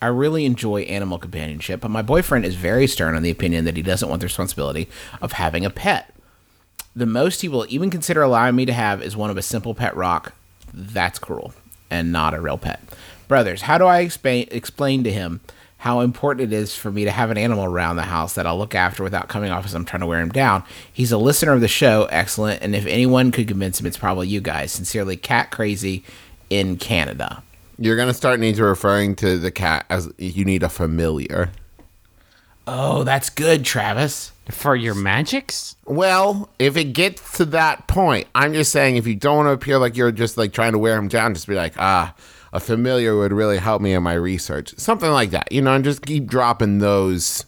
I really enjoy animal companionship, but my boyfriend is very stern on the opinion that he doesn't want the responsibility of having a pet. The most he will even consider allowing me to have is one of a simple pet rock. That's cruel and not a real pet. Brothers, how do I explain explain to him how important it is for me to have an animal around the house that I'll look after without coming off as I'm trying to wear him down? He's a listener of the show, excellent, and if anyone could convince him, it's probably you guys. Sincerely, Cat Crazy in Canada. You're gonna start need to referring to the cat as you need a familiar. Oh, that's good, Travis. For your magics? Well, if it gets to that point, I'm just saying if you don't want to appear like you're just like trying to wear him down, just be like, ah, a familiar would really help me in my research. Something like that. You know, and just keep dropping those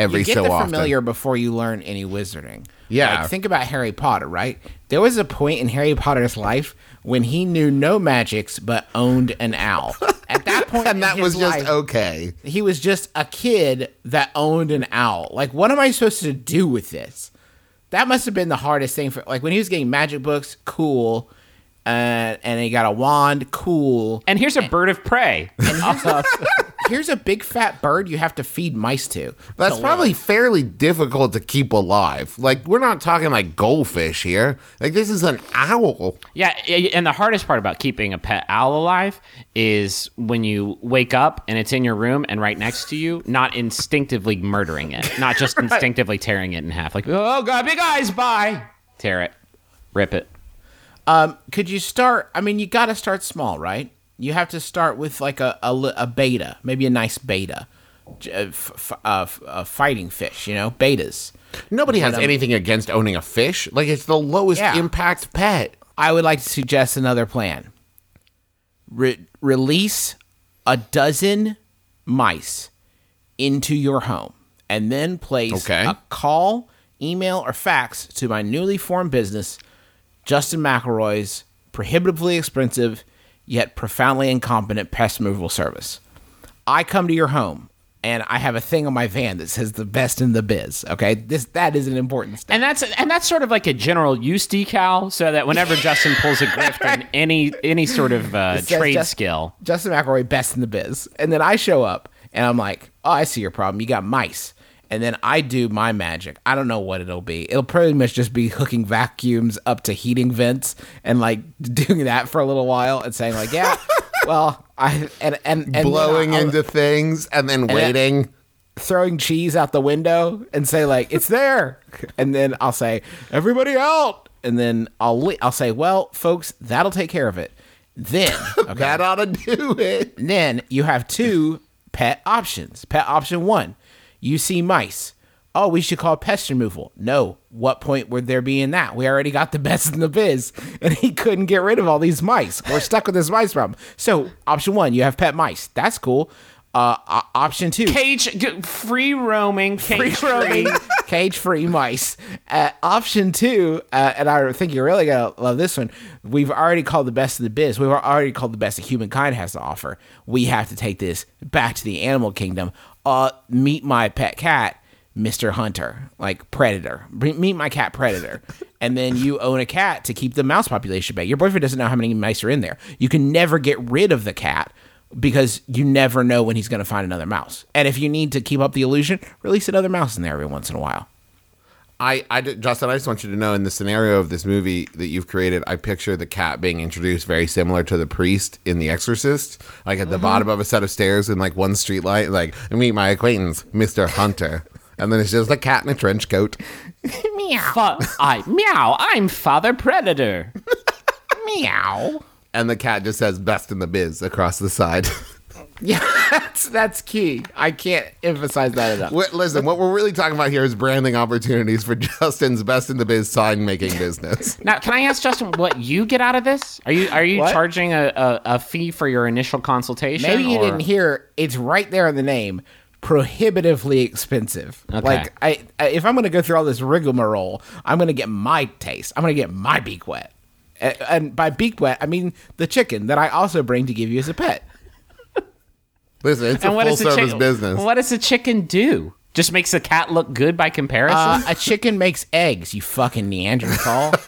every you get so the often. familiar before you learn any wizarding. Yeah. Like, think about Harry Potter, right? There was a point in Harry Potter's life when he knew no magics but owned an owl. At that point, and in that his was just life, okay. he was just a kid that owned an owl. Like, what am I supposed to do with this? That must have been the hardest thing for. Like when he was getting magic books, cool, uh, and he got a wand, cool. And here's a bird of prey. Here's a big fat bird you have to feed mice to. That's probably fairly difficult to keep alive. Like we're not talking like goldfish here. Like this is an owl. Yeah, and the hardest part about keeping a pet owl alive is when you wake up and it's in your room and right next to you, not instinctively murdering it, not just instinctively tearing it in half. Like, oh god, big eyes, bye. Tear it, rip it. Um, could you start? I mean, you got to start small, right? You have to start with like a, a, a betta, maybe a nice betta, J- uh, uh, uh, fighting fish, you know, bettas. Nobody has anything against owning a fish. Like it's the lowest Yeah. impact pet. I would like to suggest another plan. Re- release a dozen mice into your home and then place Okay. a call, email, or fax to my newly formed business, Justin McElroy's prohibitively expensive yet profoundly incompetent pest removal service. I come to your home and I have a thing on my van that says the best in the biz. Okay, this that is an important step. And that's and that's sort of like a general use decal, so that whenever Justin pulls a grift on any any sort of uh, trade just- skill, Justin McElroy, best in the biz. And then I show up and I'm like, oh, I see your problem. You got mice. And then I do my magic. I don't know what it'll be. It'll pretty much just be hooking vacuums up to heating vents and like doing that for a little while and saying like, yeah, well, I and and, and Blowing I'll- into things and then then- waiting. throwing cheese out the window and say like it's there and then i'll say everybody out and then i'll li- i'll say well folks that'll take care of it then okay, That ought to do it. then you have two pet options pet option one you see mice. Oh we should call pest removal. No what point would there be in that? We already got the best in the biz. And he couldn't get rid of all these mice. We're stuck with this mice problem. So option one you have pet mice. That's cool. Uh, option two. Cage free roaming, cage free. Roaming, cage free mice. Uh, option two, uh, and I think you're really gonna love this one. We've already called the best of the biz. We've already called the best that humankind has to offer. We have to take this back to the animal kingdom. Uh, meet my pet cat, Mister Hunter, like Predator. Meet my cat, Predator. And then you own a cat to keep the mouse population back. Your boyfriend doesn't know how many mice are in there. You can never get rid of the cat because you never know when he's going to find another mouse. And if you need to keep up the illusion, release another mouse in there every once in a while. I, I, did- Justin, I just want you to know in the scenario of this movie that you've created, I picture the cat being introduced very similar to the priest in The Exorcist, like at the bottom of a set of stairs in like one street light, like meet my acquaintance, Mister Hunter, and then it's just a cat in a trench coat. Fa- I meow. I'm Father Predator. Meow. and the cat just says "best in the biz" across the side. Yeah, that's that's key. I can't emphasize that enough. Wait, Listen, what we're really talking about here is branding opportunities for Justin's "best in the biz" sign making business. Now, can I ask Justin what you get out of this? Are you are you What? charging a, a, a fee for your initial consultation? Maybe you didn't hear. It's right there in the name. Prohibitively expensive. Okay. Like I, I, if I'm going to go through all this rigmarole, I'm going to get my taste. I'm going to get my beak wet. And by beak wet, I mean the chicken that I also bring to give you as a pet. Listen, it's And a what full does the service chick- business. What does a chicken do? Just makes the cat look good by comparison. Uh, a chicken makes eggs. You fucking Neanderthal.